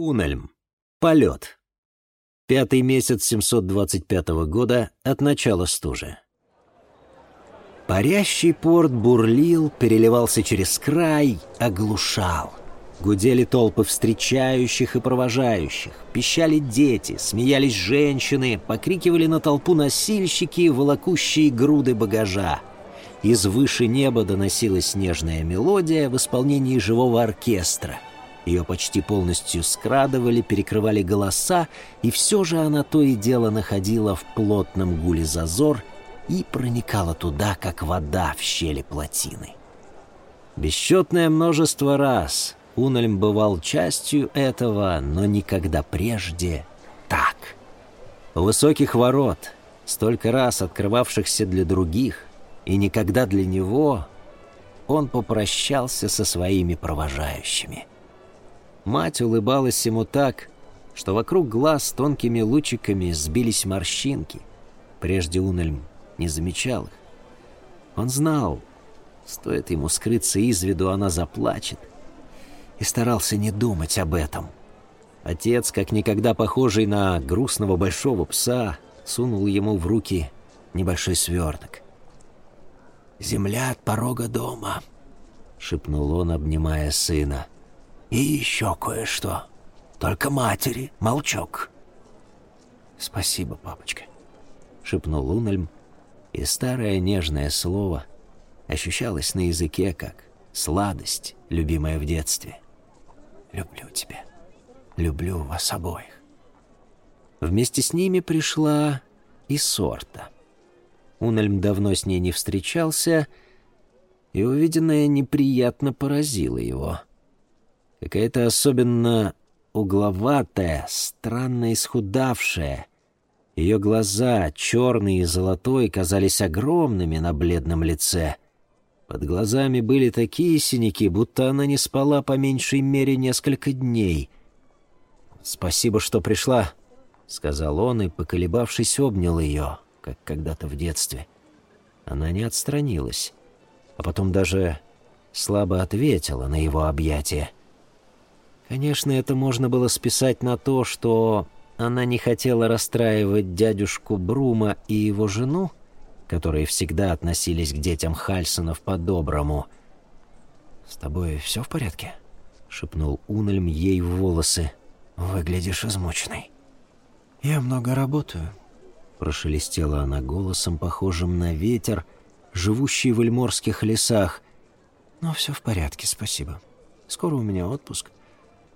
Унельм. Полет. Пятый месяц 725 года от начала стужи. Парящий порт бурлил, переливался через край, оглушал. Гудели толпы встречающих и провожающих, пищали дети, смеялись женщины, покрикивали на толпу носильщики, волокущие груды багажа. Из выше неба доносилась нежная мелодия в исполнении живого оркестра. Ее почти полностью скрадывали, перекрывали голоса, и все же она то и дело находила в плотном гуле зазор и проникала туда, как вода в щели плотины. Бесчетное множество раз Унельм бывал частью этого, но никогда прежде так. У высоких ворот, столько раз открывавшихся для других, и никогда для него, он попрощался со своими провожающими. Мать улыбалась ему так, что вокруг глаз тонкими лучиками сбились морщинки. Прежде Унельм не замечал их. Он знал, стоит ему скрыться из виду, она заплачет, и старался не думать об этом. Отец, как никогда похожий на грустного большого пса, сунул ему в руки небольшой сверток. «Земля от порога дома», — шепнул он, обнимая сына. «И еще кое-что. Только матери, молчок». «Спасибо, папочка», — шепнул Унельм, и старое нежное слово ощущалось на языке как сладость, любимая в детстве. Люблю тебя. Люблю вас обоих. Вместе с ними пришла и Сорта. Унельм давно с ней не встречался, и увиденное неприятно поразило его. Какая-то особенно угловатая, странно исхудавшая. Ее глаза, черные и золотой, казались огромными на бледном лице — под глазами были такие синяки, будто она не спала по меньшей мере несколько дней. «Спасибо, что пришла», — сказал он и, поколебавшись, обнял ее, как когда-то в детстве. Она не отстранилась, а потом даже слабо ответила на его объятие. Конечно, это можно было списать на то, что она не хотела расстраивать дядюшку Брума и его жену, которые всегда относились к детям Хальсонов по-доброму. «С тобой все в порядке?» — шепнул Унельм ей в волосы. «Выглядишь измученной». «Я много работаю», — прошелестела она голосом, похожим на ветер, живущий в эльморских лесах. «Но все в порядке, спасибо. Скоро у меня отпуск.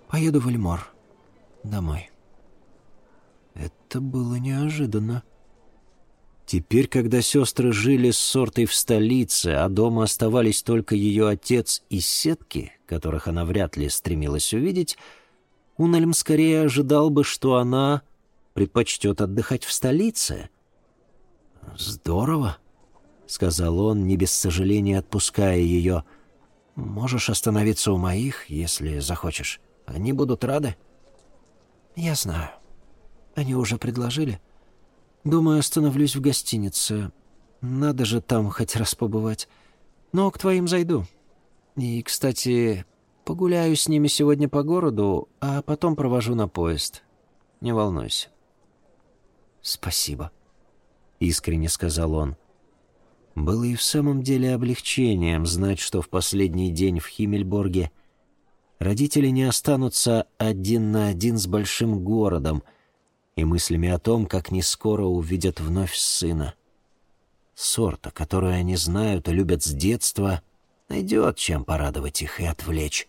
Поеду в Эльмор. Домой». Это было неожиданно. Теперь, когда сестры жили с сортой в столице, а дома оставались только ее отец и сетки, которых она вряд ли стремилась увидеть, Унельм скорее ожидал бы, что она предпочтет отдыхать в столице. «Здорово», — сказал он, не без сожаления отпуская ее. «Можешь остановиться у моих, если захочешь. Они будут рады». «Я знаю. Они уже предложили». Думаю, остановлюсь в гостинице. Надо же там хоть раз побывать. Но к твоим зайду. И, кстати, погуляю с ними сегодня по городу, а потом провожу на поезд. Не волнуйся. Спасибо, искренне сказал он. Было и в самом деле облегчением знать, что в последний день в Химмельборге родители не останутся один на один с большим городом — и мыслями о том, как не скоро увидят вновь сына. Сорта, которую они знают и любят с детства, найдет, чем порадовать их и отвлечь.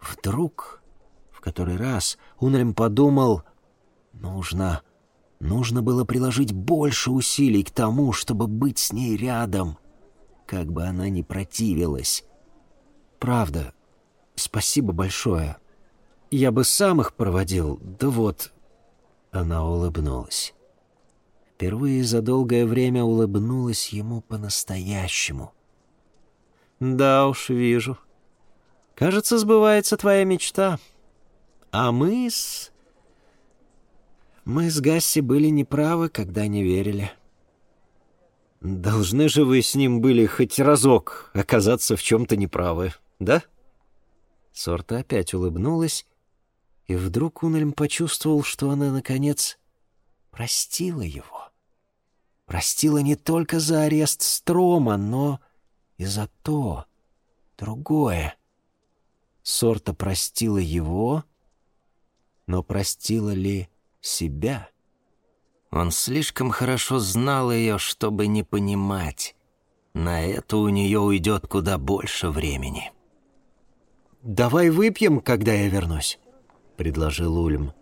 Вдруг, в который раз, Унрем подумал, нужно, нужно было приложить больше усилий к тому, чтобы быть с ней рядом, как бы она ни противилась. Правда, спасибо большое. Я бы сам их проводил, да вот, она улыбнулась. Впервые за долгое время улыбнулась ему по-настоящему. «Да уж, вижу. Кажется, сбывается твоя мечта. А мы с... Мы с Гасси были неправы, когда не верили». «Должны же вы с ним были хоть разок оказаться в чем-то неправы, да?» Сорта опять улыбнулась, И вдруг Унельм почувствовал, что она, наконец, простила его. Простила не только за арест Строма, но и за то, другое. Сорта простила его, но простила ли себя? Он слишком хорошо знал ее, чтобы не понимать. На это у нее уйдет куда больше времени. «Давай выпьем, когда я вернусь», — предложил Ульм.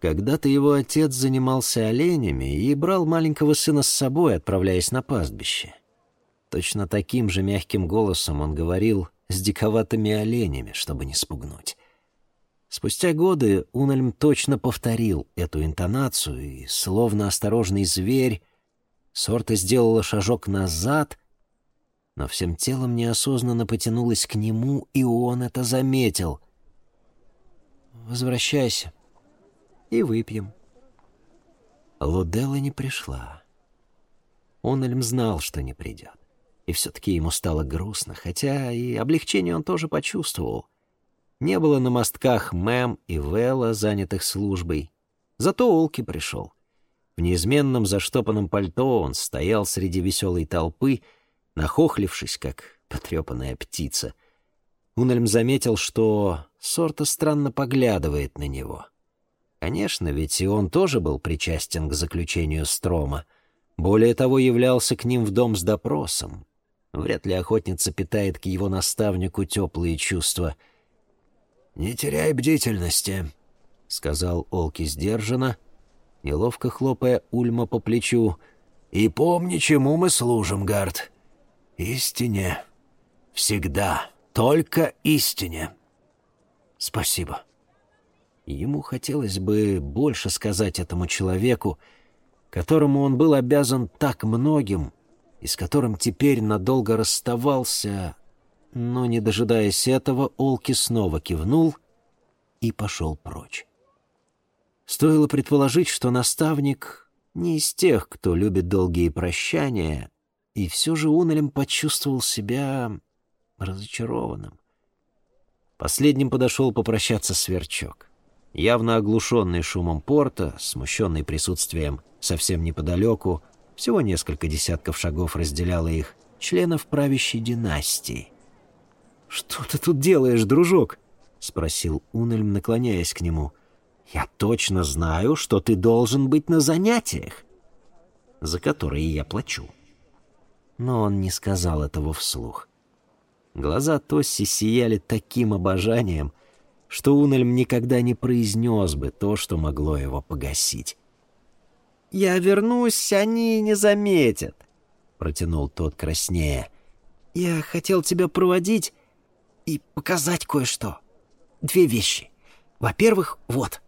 Когда-то его отец занимался оленями и брал маленького сына с собой, отправляясь на пастбище. Точно таким же мягким голосом он говорил с диковатыми оленями, чтобы не спугнуть. Спустя годы Унельм точно повторил эту интонацию, и, словно осторожный зверь, Сорта сделала шажок назад, но всем телом неосознанно потянулась к нему, и он это заметил. «Возвращайся», и выпьем». Луделла не пришла. Онельм знал, что не придет. И все-таки ему стало грустно, хотя и облегчение он тоже почувствовал. Не было на мостках Мэм и Вэлла, занятых службой. Зато Олки пришел. В неизменном заштопанном пальто он стоял среди веселой толпы, нахохлившись, как потрепанная птица. Унельм заметил, что Сорта странно поглядывает на него — Конечно, ведь и он тоже был причастен к заключению Строма. Более того, являлся к ним в дом с допросом. Вряд ли охотница питает к его наставнику теплые чувства. «Не теряй бдительности», — сказал Олки сдержанно, неловко хлопая Ульма по плечу. «И помни, чему мы служим, Гард. Истине. Всегда. Только истине». «Спасибо». Ему хотелось бы больше сказать этому человеку, которому он был обязан так многим, и с которым теперь надолго расставался, но, не дожидаясь этого, Олки снова кивнул и пошел прочь. Стоило предположить, что наставник не из тех, кто любит долгие прощания, и все же Унелем почувствовал себя разочарованным. Последним подошел попрощаться Сверчок явно оглушенный шумом порта, смущенный присутствием совсем неподалеку, всего несколько десятков шагов разделяло их, членов правящей династии. «Что ты тут делаешь, дружок?» — спросил Унельм, наклоняясь к нему. «Я точно знаю, что ты должен быть на занятиях, за которые я плачу». Но он не сказал этого вслух. Глаза Тосси сияли таким обожанием, что Унельм никогда не произнес бы то, что могло его погасить. «Я вернусь, они не заметят», — протянул тот краснее. «Я хотел тебя проводить и показать кое-что. Две вещи. Во-первых, вот».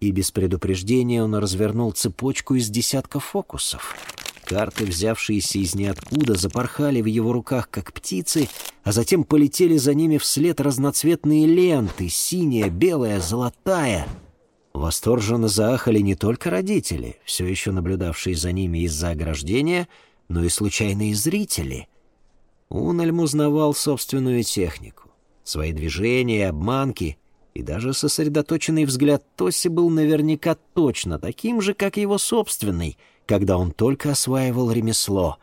И без предупреждения он развернул цепочку из десятка фокусов. Карты, взявшиеся из ниоткуда, запорхали в его руках, как птицы, а затем полетели за ними вслед разноцветные ленты — синяя, белая, золотая. Восторженно заахали не только родители, все еще наблюдавшие за ними из-за ограждения, но и случайные зрители. Унельм узнавал собственную технику, свои движения обманки, и даже сосредоточенный взгляд Тоси был наверняка точно таким же, как его собственный — когда он только осваивал ремесло.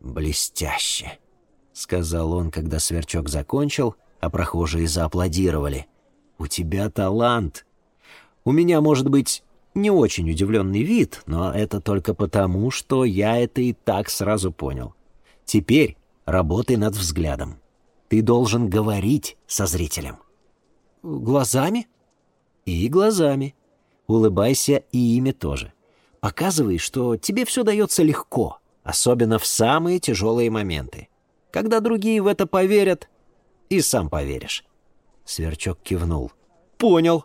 «Блестяще», — сказал он, когда сверчок закончил, а прохожие зааплодировали. «У тебя талант. У меня, может быть, не очень удивленный вид, но это только потому, что я это и так сразу понял. Теперь работай над взглядом. Ты должен говорить со зрителем». «Глазами?» «И глазами. Улыбайся и ими тоже. Показывай, что тебе все дается легко, особенно в самые тяжелые моменты. Когда другие в это поверят, и сам поверишь. Сверчок кивнул. «Понял.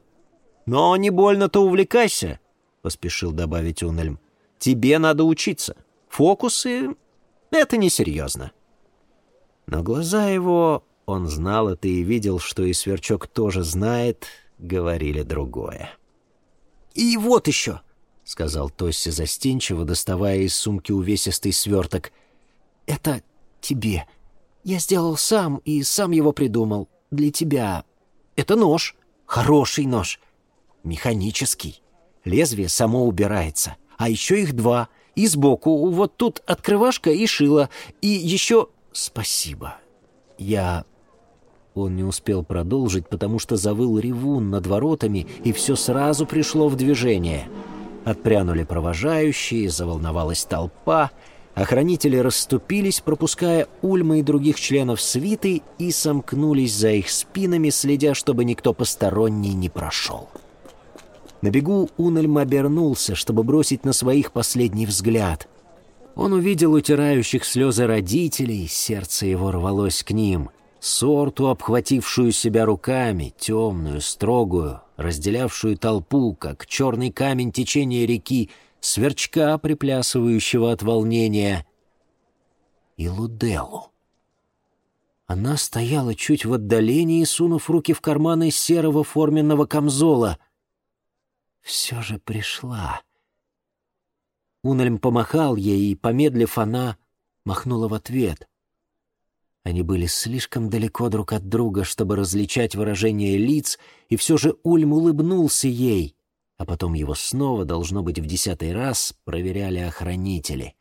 Но не больно-то увлекайся», — поспешил добавить Унельм. «Тебе надо учиться. Фокусы — это несерьезно». Но глаза его, он знал это и видел, что и Сверчок тоже знает, говорили другое. «И вот еще», — сказал Тосси застенчиво, доставая из сумки увесистый сверток. «Это тебе. Я сделал сам и сам его придумал. Для тебя. Это нож. Хороший нож. Механический. Лезвие само убирается. А еще их два. И сбоку вот тут открывашка и шило. И еще... Спасибо. Я... Он не успел продолжить, потому что завыл ревун над воротами, и все сразу пришло в движение. Отпрянули провожающие, заволновалась толпа — Охранители расступились, пропуская Ульма и других членов свиты, и сомкнулись за их спинами, следя, чтобы никто посторонний не прошел. На бегу Унельм обернулся, чтобы бросить на своих последний взгляд. Он увидел утирающих слезы родителей, сердце его рвалось к ним. Сорту, обхватившую себя руками, темную, строгую, разделявшую толпу, как черный камень течения реки, сверчка, приплясывающего от волнения, и Луделу. Она стояла чуть в отдалении, сунув руки в карманы серого форменного камзола. Все же пришла. Унельм помахал ей, и, помедлив, она махнула в ответ. Они были слишком далеко друг от друга, чтобы различать выражение лиц, и все же Ульм улыбнулся ей а потом его снова, должно быть, в десятый раз проверяли охранители.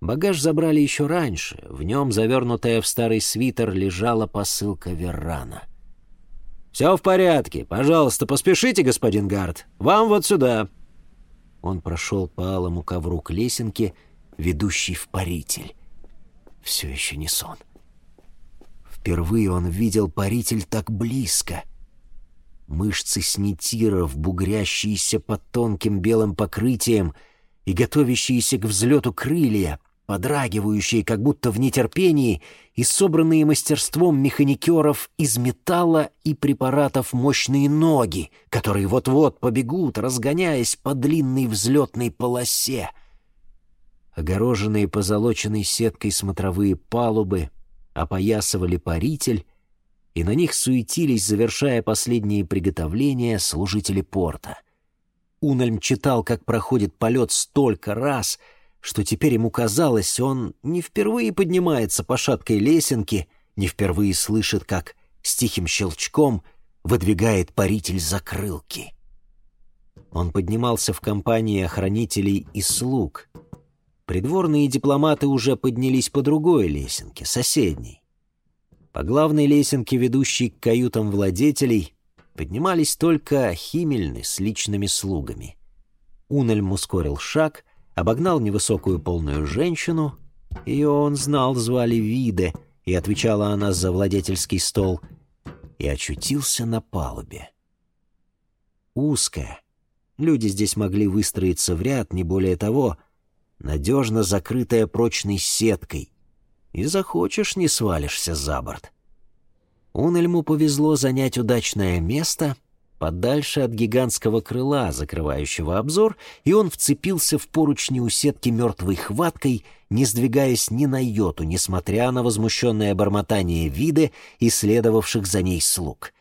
Багаж забрали еще раньше, в нем, завернутая в старый свитер, лежала посылка Веррана. «Все в порядке. Пожалуйста, поспешите, господин Гард. Вам вот сюда». Он прошел по алому ковру к лесенке, ведущей в паритель. Все еще не сон. Впервые он видел паритель так близко — Мышцы снитиров, бугрящиеся под тонким белым покрытием и готовящиеся к взлету крылья, подрагивающие как будто в нетерпении и собранные мастерством механикеров из металла и препаратов мощные ноги, которые вот-вот побегут, разгоняясь по длинной взлетной полосе. Огороженные позолоченной сеткой смотровые палубы опоясывали паритель, и на них суетились, завершая последние приготовления, служители порта. Унельм читал, как проходит полет столько раз, что теперь ему казалось, он не впервые поднимается по шаткой лесенке, не впервые слышит, как с тихим щелчком выдвигает паритель закрылки. Он поднимался в компании охранителей и слуг. Придворные дипломаты уже поднялись по другой лесенке, соседней. По главной лесенке, ведущей к каютам владетелей, поднимались только Химельны с личными слугами. Унельм ускорил шаг, обогнал невысокую полную женщину, ее он знал, звали Виде, и отвечала она за владетельский стол, и очутился на палубе. Узкая. Люди здесь могли выстроиться в ряд, не более того, надежно закрытая прочной сеткой, и захочешь, не свалишься за борт. Унельму повезло занять удачное место подальше от гигантского крыла, закрывающего обзор, и он вцепился в поручни у сетки мертвой хваткой, не сдвигаясь ни на йоту, несмотря на возмущенное бормотание виды и следовавших за ней слуг.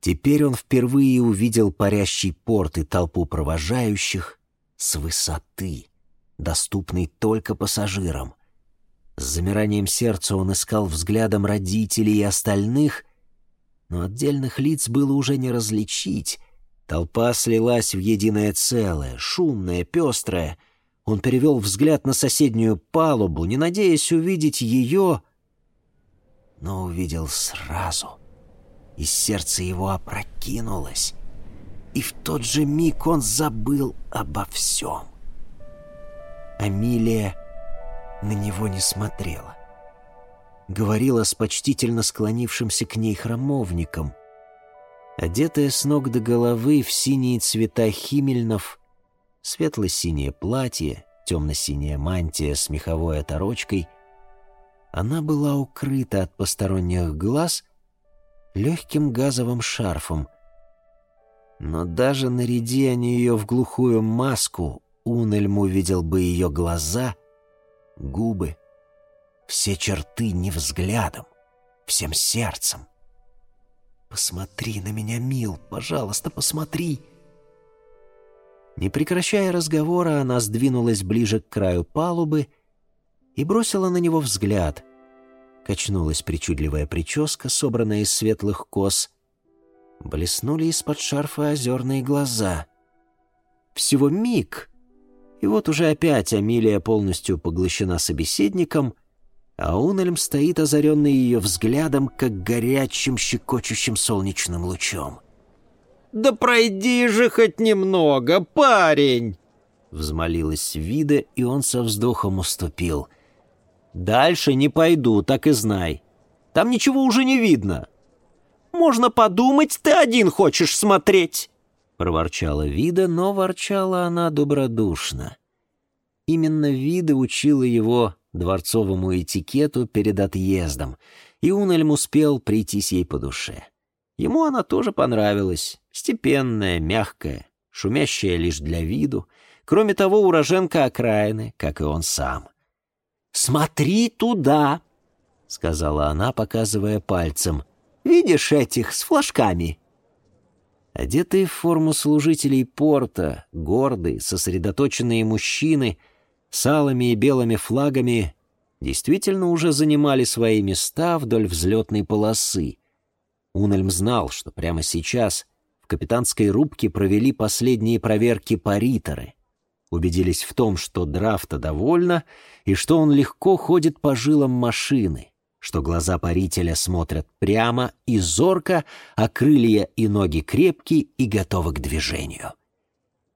Теперь он впервые увидел парящий порт и толпу провожающих с высоты, доступной только пассажирам. С замиранием сердца он искал взглядом родителей и остальных, но отдельных лиц было уже не различить. Толпа слилась в единое целое, шумное, пестрое. Он перевел взгляд на соседнюю палубу, не надеясь увидеть ее, но увидел сразу, и сердце его опрокинулось. И в тот же миг он забыл обо всем. Амилия на него не смотрела. Говорила с почтительно склонившимся к ней храмовником. Одетая с ног до головы в синие цвета химельнов, светло-синее платье, темно-синяя мантия с меховой оторочкой, она была укрыта от посторонних глаз легким газовым шарфом. Но даже наряди они ее в глухую маску, Унельм увидел бы ее глаза губы, все черты не взглядом, всем сердцем. «Посмотри на меня, мил, пожалуйста, посмотри!» Не прекращая разговора, она сдвинулась ближе к краю палубы и бросила на него взгляд. Качнулась причудливая прическа, собранная из светлых кос. блеснули из-под шарфа озерные глаза. Всего миг, и вот уже опять Амилия полностью поглощена собеседником, а Унельм стоит озаренный ее взглядом, как горячим щекочущим солнечным лучом. «Да пройди же хоть немного, парень!» Взмолилась Вида, и он со вздохом уступил. «Дальше не пойду, так и знай. Там ничего уже не видно». «Можно подумать, ты один хочешь смотреть!» Проворчала Вида, но ворчала она добродушно. Именно Вида учила его дворцовому этикету перед отъездом, и Унельм успел прийтись ей по душе. Ему она тоже понравилась, степенная, мягкая, шумящая лишь для виду, кроме того, уроженка окраины, как и он сам. «Смотри туда!» — сказала она, показывая пальцем. «Видишь этих с флажками?» Одетые в форму служителей порта, гордые, сосредоточенные мужчины — с алыми и белыми флагами действительно уже занимали свои места вдоль взлетной полосы. Унельм знал, что прямо сейчас в капитанской рубке провели последние проверки париторы. Убедились в том, что драфта довольна и что он легко ходит по жилам машины, что глаза парителя смотрят прямо и зорко, а крылья и ноги крепкие и готовы к движению.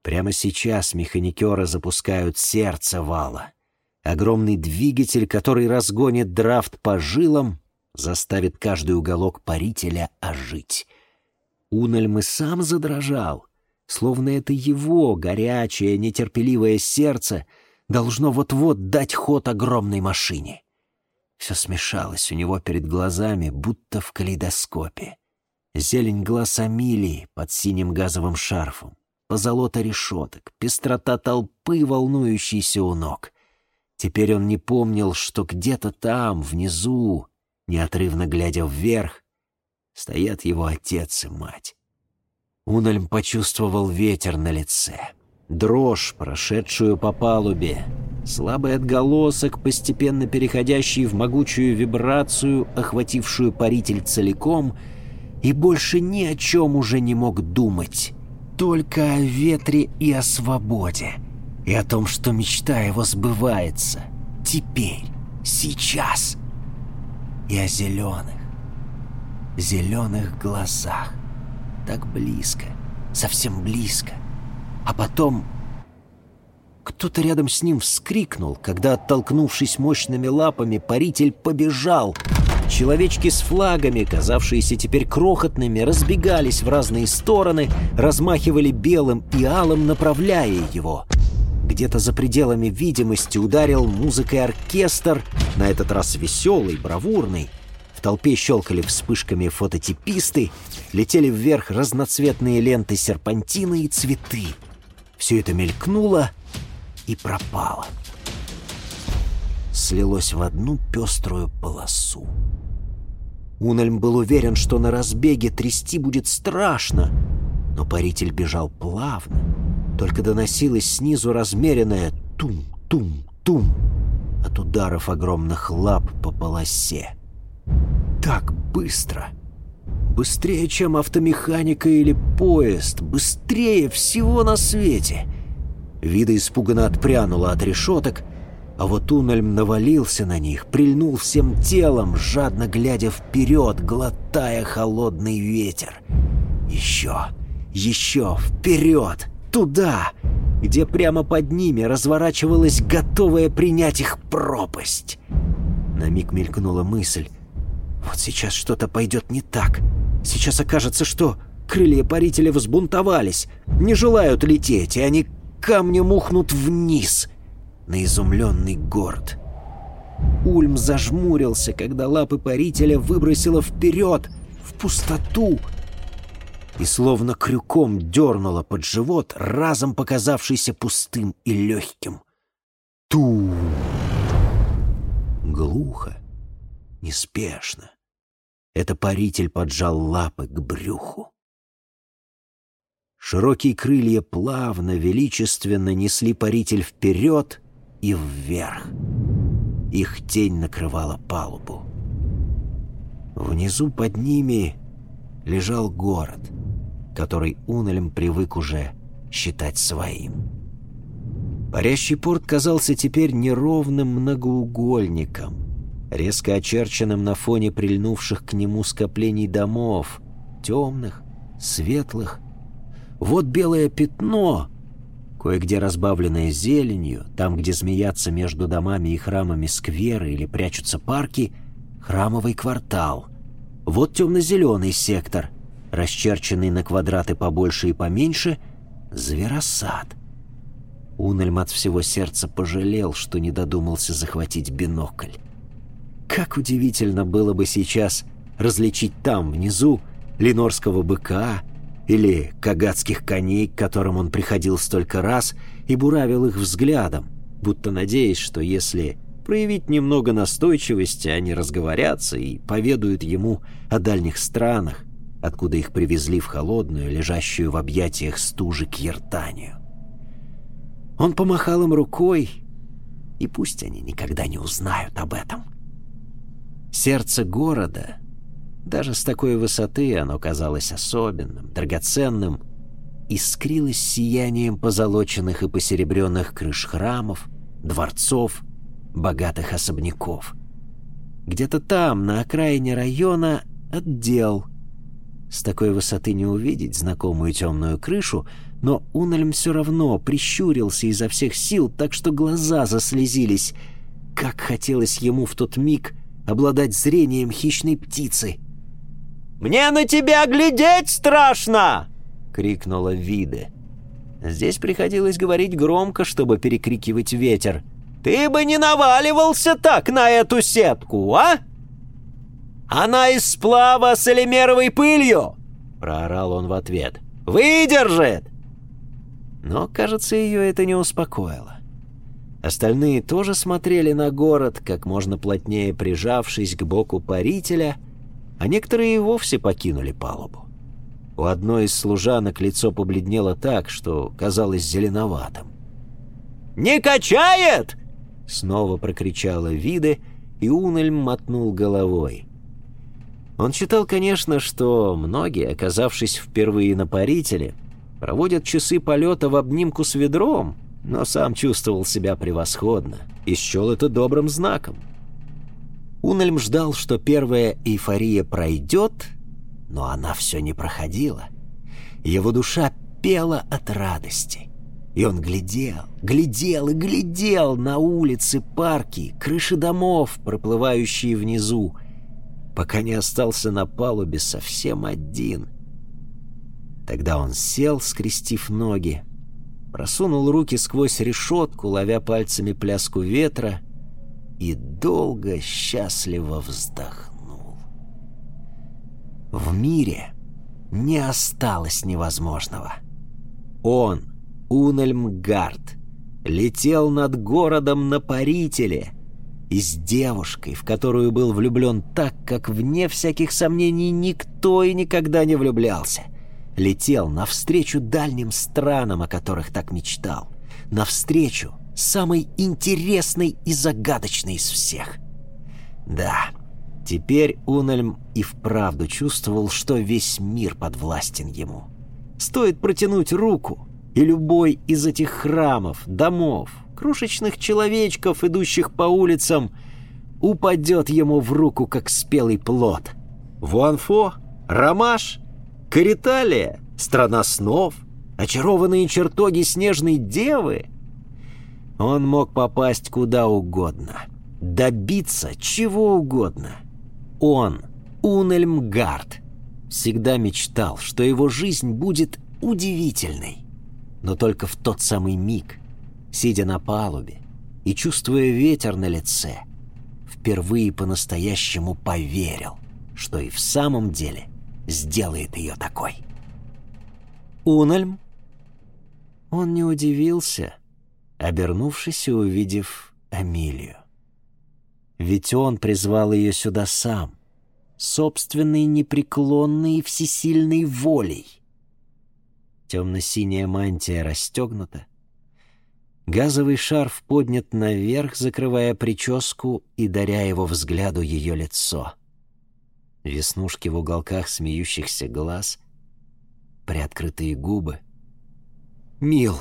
Прямо сейчас механикеры запускают сердце вала. Огромный двигатель, который разгонит драфт по жилам, заставит каждый уголок парителя ожить. Унельм и сам задрожал, словно это его горячее, нетерпеливое сердце должно вот-вот дать ход огромной машине. Все смешалось у него перед глазами, будто в калейдоскопе. Зелень глаз Амилии под синим газовым шарфом, позолота решеток, пестрота толпы, волнующейся у ног. Теперь он не помнил, что где-то там, внизу, неотрывно глядя вверх, стоят его отец и мать. Унельм почувствовал ветер на лице, дрожь, прошедшую по палубе, слабый отголосок, постепенно переходящий в могучую вибрацию, охватившую паритель целиком, и больше ни о чем уже не мог думать только о ветре и о свободе, и о том, что мечта его сбывается. Теперь, сейчас, и о зеленых, зеленых глазах, так близко, совсем близко, а потом кто-то рядом с ним вскрикнул, когда, оттолкнувшись мощными лапами, паритель побежал — Человечки с флагами, казавшиеся теперь крохотными, разбегались в разные стороны, размахивали белым и алым, направляя его. Где-то за пределами видимости ударил музыкой оркестр, на этот раз веселый, бравурный. В толпе щелкали вспышками фототиписты, летели вверх разноцветные ленты серпантина и цветы. Все это мелькнуло и пропало. Слилось в одну пеструю полосу. Унельм был уверен, что на разбеге трясти будет страшно, но паритель бежал плавно. Только доносилось снизу размеренное тум-тум-тум от ударов огромных лап по полосе. Так быстро! Быстрее, чем автомеханика или поезд, быстрее всего на свете! Вида испуганно отпрянула от решеток — а вот Унельм навалился на них, прильнул всем телом, жадно глядя вперед, глотая холодный ветер. Еще, еще, вперед, туда, где прямо под ними разворачивалась готовая принять их пропасть. На миг мелькнула мысль. Вот сейчас что-то пойдет не так. Сейчас окажется, что крылья парителя взбунтовались, не желают лететь, и они камнем ухнут вниз — на изумленный город. Ульм зажмурился, когда лапы парителя выбросило вперед, в пустоту, и словно крюком дернуло под живот, разом показавшийся пустым и легким. Ту! Глухо, неспешно. Это паритель поджал лапы к брюху. Широкие крылья плавно, величественно несли паритель вперед и вверх. Их тень накрывала палубу. Внизу под ними лежал город, который Унельм привык уже считать своим. Парящий порт казался теперь неровным многоугольником, резко очерченным на фоне прильнувших к нему скоплений домов, темных, светлых. Вот белое пятно, кое-где разбавленное зеленью, там, где змеятся между домами и храмами скверы или прячутся парки, храмовый квартал. Вот темно-зеленый сектор, расчерченный на квадраты побольше и поменьше, зверосад. Унельм от всего сердца пожалел, что не додумался захватить бинокль. Как удивительно было бы сейчас различить там, внизу, ленорского быка или кагатских коней, к которым он приходил столько раз и буравил их взглядом, будто надеясь, что если проявить немного настойчивости, они разговорятся и поведают ему о дальних странах, откуда их привезли в холодную, лежащую в объятиях стужи Кьертанию. Он помахал им рукой, и пусть они никогда не узнают об этом. Сердце города, даже с такой высоты оно казалось особенным, драгоценным, искрилось сиянием позолоченных и посеребренных крыш храмов, дворцов, богатых особняков. Где-то там, на окраине района, отдел. С такой высоты не увидеть знакомую темную крышу, но Унельм все равно прищурился изо всех сил, так что глаза заслезились. Как хотелось ему в тот миг обладать зрением хищной птицы. «Мне на тебя глядеть страшно!» — крикнула Виде. Здесь приходилось говорить громко, чтобы перекрикивать ветер. «Ты бы не наваливался так на эту сетку, а?» «Она из сплава с элемеровой пылью!» — проорал он в ответ. «Выдержит!» Но, кажется, ее это не успокоило. Остальные тоже смотрели на город, как можно плотнее прижавшись к боку парителя, а некоторые и вовсе покинули палубу. У одной из служанок лицо побледнело так, что казалось зеленоватым. «Не качает!» — снова прокричала Виде, и Унельм мотнул головой. Он считал, конечно, что многие, оказавшись впервые на парителе, проводят часы полета в обнимку с ведром, но сам чувствовал себя превосходно и счел это добрым знаком. Унельм ждал, что первая эйфория пройдет, но она все не проходила. Его душа пела от радости. И он глядел, глядел и глядел на улицы, парки, крыши домов, проплывающие внизу, пока не остался на палубе совсем один — Тогда он сел, скрестив ноги, просунул руки сквозь решетку, ловя пальцами пляску ветра, и долго счастливо вздохнул. В мире не осталось невозможного. Он, Унельмгард, летел над городом на парителе и с девушкой, в которую был влюблен так, как вне всяких сомнений никто и никогда не влюблялся — летел навстречу дальним странам, о которых так мечтал, навстречу самой интересной и загадочной из всех. Да, теперь Унельм и вправду чувствовал, что весь мир подвластен ему. Стоит протянуть руку, и любой из этих храмов, домов, крошечных человечков, идущих по улицам, упадет ему в руку, как спелый плод. Вуанфо, Ромаш — Кариталия, страна снов, очарованные чертоги снежной девы. Он мог попасть куда угодно, добиться чего угодно. Он, Унельмгард, всегда мечтал, что его жизнь будет удивительной. Но только в тот самый миг, сидя на палубе и чувствуя ветер на лице, впервые по-настоящему поверил, что и в самом деле – сделает ее такой. Унальм? Он не удивился, обернувшись и увидев Амилию. Ведь он призвал ее сюда сам, собственной непреклонной и всесильной волей. Темно-синяя мантия расстегнута, газовый шарф поднят наверх, закрывая прическу и даря его взгляду ее лицо — Веснушки в уголках смеющихся глаз, приоткрытые губы. «Мил!»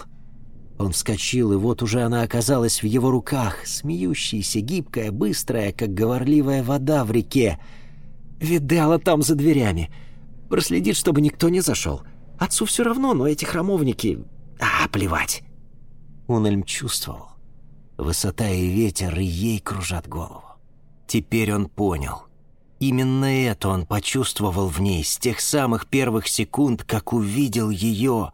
Он вскочил, и вот уже она оказалась в его руках, смеющаяся, гибкая, быстрая, как говорливая вода в реке. «Видела там за дверями. Проследит, чтобы никто не зашел. Отцу все равно, но эти храмовники... А, плевать!» Унельм чувствовал. Высота и ветер и ей кружат голову. Теперь он понял. Именно это он почувствовал в ней с тех самых первых секунд, как увидел ее,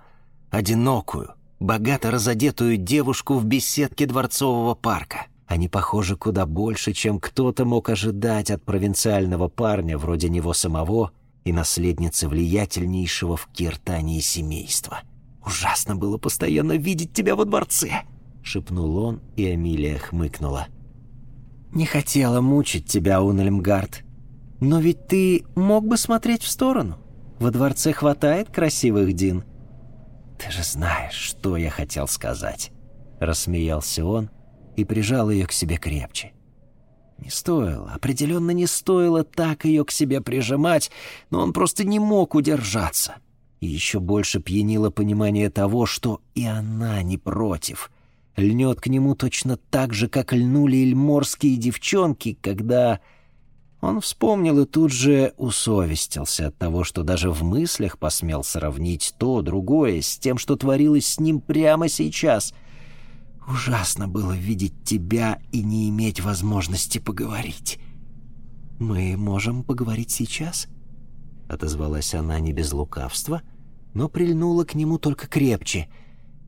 одинокую, богато разодетую девушку в беседке дворцового парка. Они похожи куда больше, чем кто-то мог ожидать от провинциального парня вроде него самого и наследницы влиятельнейшего в Киртании семейства. «Ужасно было постоянно видеть тебя во дворце!» — шепнул он, и Амилия хмыкнула. «Не хотела мучить тебя, Унельмгард. Но ведь ты мог бы смотреть в сторону. Во дворце хватает красивых Дин». «Ты же знаешь, что я хотел сказать», — рассмеялся он и прижал ее к себе крепче. Не стоило, определенно не стоило так ее к себе прижимать, но он просто не мог удержаться. И еще больше пьянило понимание того, что и она не против — льнет к нему точно так же, как льнули эльморские девчонки, когда... Он вспомнил и тут же усовестился от того, что даже в мыслях посмел сравнить то, другое, с тем, что творилось с ним прямо сейчас. Ужасно было видеть тебя и не иметь возможности поговорить. «Мы можем поговорить сейчас?» — отозвалась она не без лукавства, но прильнула к нему только крепче.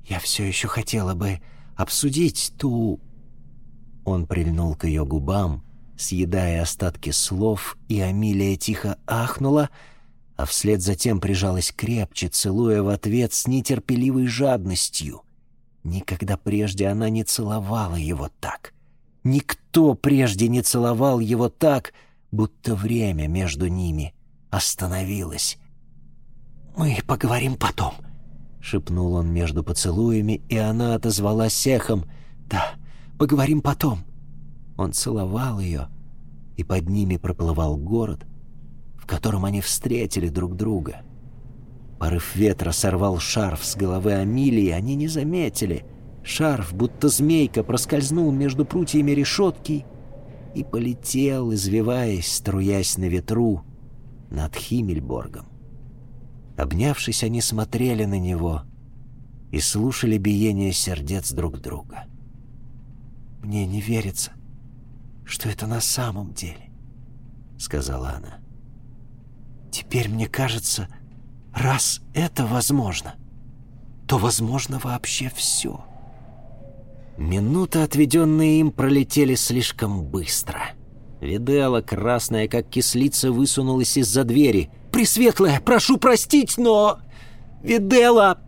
«Я все еще хотела бы обсудить ту...» Он прильнул к ее губам, съедая остатки слов, и Амилия тихо ахнула, а вслед затем прижалась крепче, целуя в ответ с нетерпеливой жадностью. Никогда прежде она не целовала его так. Никто прежде не целовал его так, будто время между ними остановилось. «Мы поговорим потом», — шепнул он между поцелуями, и она отозвалась эхом. «Да, поговорим потом». Он целовал ее, и под ними проплывал город, в котором они встретили друг друга. Порыв ветра сорвал шарф с головы Амилии, они не заметили. Шарф, будто змейка, проскользнул между прутьями решетки и полетел, извиваясь, струясь на ветру над Химмельборгом. Обнявшись, они смотрели на него и слушали биение сердец друг друга. «Мне не верится, что это на самом деле», — сказала она. «Теперь мне кажется, раз это возможно, то возможно вообще все». Минуты, отведенные им, пролетели слишком быстро. Видела, красная, как кислица, высунулась из-за двери — Пресветлая, прошу простить, но... Видела...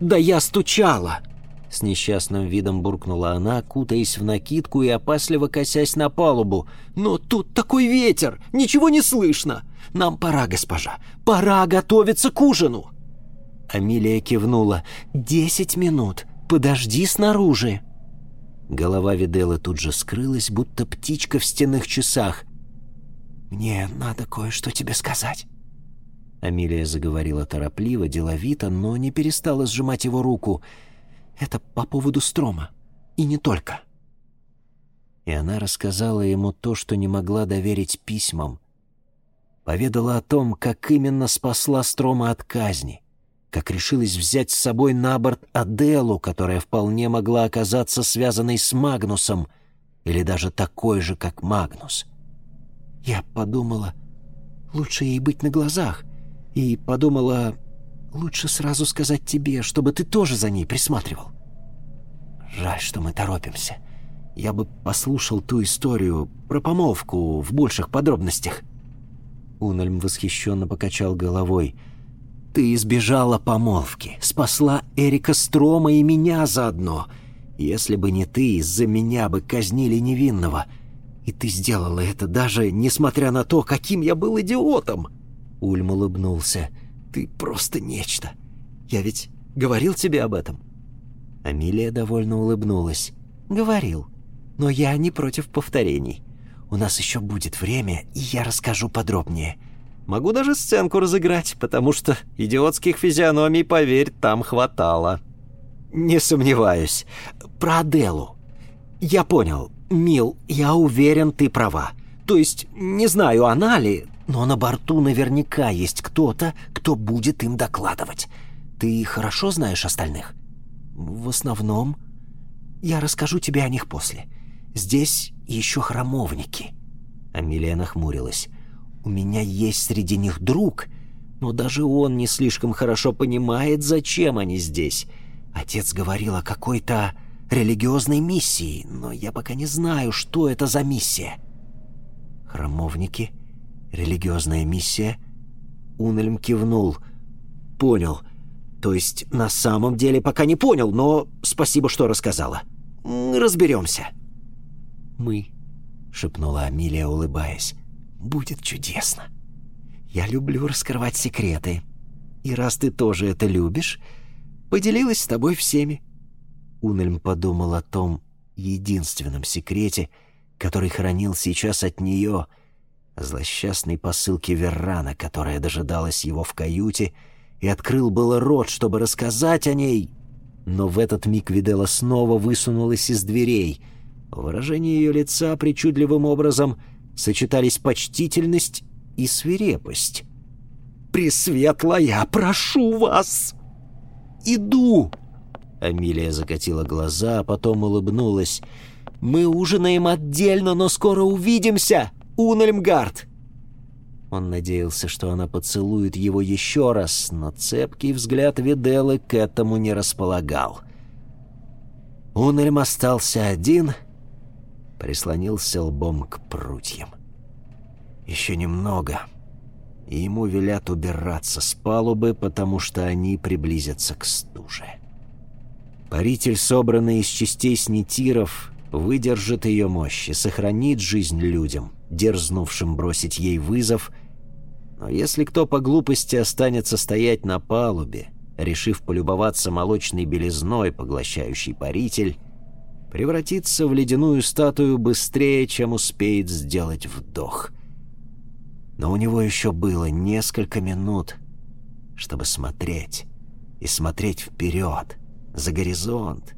Да я стучала!» С несчастным видом буркнула она, кутаясь в накидку и опасливо косясь на палубу. «Но тут такой ветер! Ничего не слышно! Нам пора, госпожа! Пора готовиться к ужину!» Амилия кивнула. «Десять минут! Подожди снаружи!» Голова Виделы тут же скрылась, будто птичка в стенных часах. «Мне надо кое-что тебе сказать». Амилия заговорила торопливо, деловито, но не перестала сжимать его руку. «Это по поводу Строма. И не только». И она рассказала ему то, что не могла доверить письмам. Поведала о том, как именно спасла Строма от казни, как решилась взять с собой на борт Аделу, которая вполне могла оказаться связанной с Магнусом, или даже такой же, как Магнус — я подумала, лучше ей быть на глазах. И подумала, лучше сразу сказать тебе, чтобы ты тоже за ней присматривал. Жаль, что мы торопимся. Я бы послушал ту историю про помолвку в больших подробностях. Унельм восхищенно покачал головой. «Ты избежала помолвки, спасла Эрика Строма и меня заодно. Если бы не ты, из-за меня бы казнили невинного. И ты сделала это даже несмотря на то, каким я был идиотом. Ульм улыбнулся. Ты просто нечто. Я ведь говорил тебе об этом. Амилия довольно улыбнулась. Говорил. Но я не против повторений. У нас еще будет время, и я расскажу подробнее. Могу даже сценку разыграть, потому что идиотских физиономий, поверь, там хватало. Не сомневаюсь. Про Аделу. Я понял. Мил, я уверен, ты права. То есть, не знаю, она ли, но на борту наверняка есть кто-то, кто будет им докладывать. Ты хорошо знаешь остальных? В основном. Я расскажу тебе о них после. Здесь еще храмовники. Амелия нахмурилась. У меня есть среди них друг, но даже он не слишком хорошо понимает, зачем они здесь. Отец говорил о какой-то религиозной миссии, но я пока не знаю, что это за миссия. Храмовники? Религиозная миссия? Унельм кивнул. Понял. То есть на самом деле пока не понял, но спасибо, что рассказала. Разберемся. Мы, шепнула Амилия, улыбаясь. Будет чудесно. Я люблю раскрывать секреты. И раз ты тоже это любишь, поделилась с тобой всеми. Унельм подумал о том единственном секрете, который хранил сейчас от нее, злосчастной посылке Веррана, которая дожидалась его в каюте, и открыл было рот, чтобы рассказать о ней. Но в этот миг Видела снова высунулась из дверей. В выражении ее лица причудливым образом сочетались почтительность и свирепость. «Пресветлая, прошу вас!» «Иду!» Амилия закатила глаза, а потом улыбнулась. «Мы ужинаем отдельно, но скоро увидимся, Унельмгард!» Он надеялся, что она поцелует его еще раз, но цепкий взгляд Виделы к этому не располагал. Унельм остался один, прислонился лбом к прутьям. Еще немного, и ему велят убираться с палубы, потому что они приблизятся к стуже. Паритель, собранный из частей снитиров, выдержит ее мощь и сохранит жизнь людям, дерзнувшим бросить ей вызов. Но если кто по глупости останется стоять на палубе, решив полюбоваться молочной белизной, поглощающей паритель, превратится в ледяную статую быстрее, чем успеет сделать вдох. Но у него еще было несколько минут, чтобы смотреть, и смотреть вперед — за горизонт,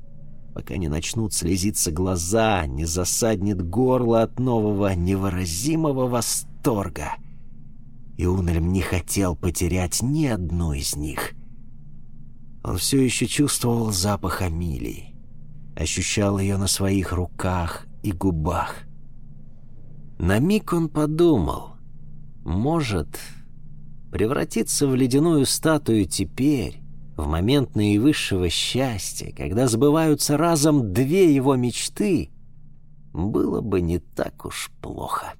пока не начнут слезиться глаза, не засаднет горло от нового невыразимого восторга. И Унельм не хотел потерять ни одну из них. Он все еще чувствовал запах Амилии, ощущал ее на своих руках и губах. На миг он подумал, может, превратиться в ледяную статую теперь, в момент наивысшего счастья, когда сбываются разом две его мечты, было бы не так уж плохо.